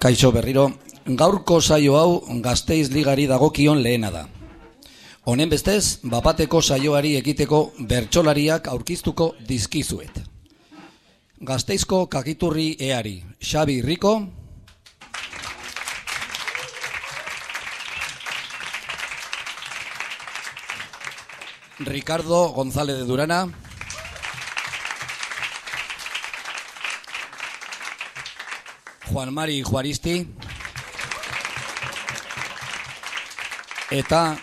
Kaixo berriro, gaurko saio hau gazteiz ligari dagokion lehena da. Honen bestez, bapateko saioari ekiteko bertsolariak aurkiztuko dizkizuet. Gazteizko kakiturri eari, Xabi Riko, Ricardo González de Durana, Juan Mari Juaristi. Eta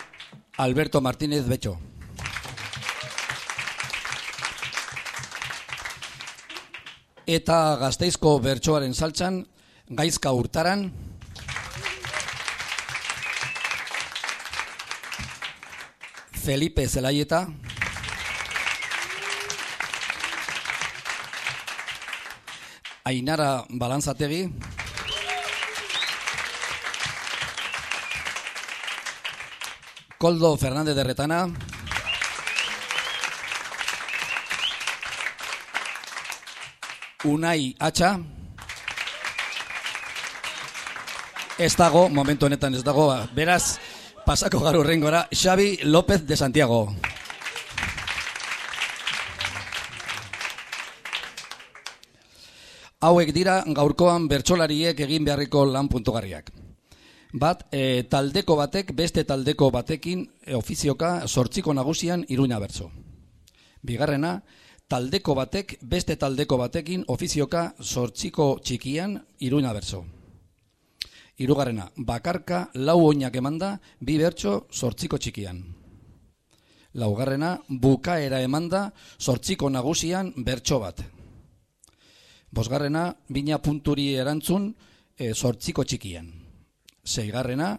Alberto Martínez Becho. Eta gazteizko bertsoaren saltzan, gaizka urtaran, Felipe Zelaieta, Ainara Balanzategi, Koldo Fernández de Retana, Unai Atxa, ez dago, momentu honetan ez dago, beraz, pasako garu rengora, Xavi López de Santiago. Hauek dira gaurkoan bertsolariek egin beharriko lan puntugarriak. Bat, e, taldeko batek beste taldeko batekin e, ofizioka sortziko nagusian iruina bertso. Bigarrena, taldeko batek beste taldeko batekin ofizioka sortziko txikian iruina bertso. Hirugarrena, bakarka lau oinak emanda bi bertso sortziko txikian. Laugarrena, bukaera emanda sortziko nagusian bertso bat. Bosgarrena, bina punturi erantzun e, sortziko txikian. Seigarrena,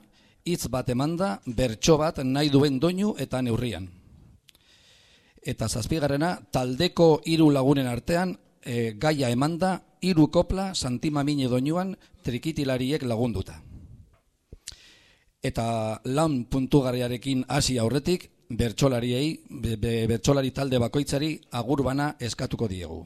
hitz bat emanda bertso bat nahi duen doinu eta neurrian. Eta zazpigarrena, taldeko hiru lagunen artean e, gaia emanda hiru kopla santimamine doinuan trikitilariek lagunduta. Eta lan puntugarriarekin hasi aurretik, bertsolariei, be, be, bertsolari talde bakoitzari agur bana eskatuko diegu.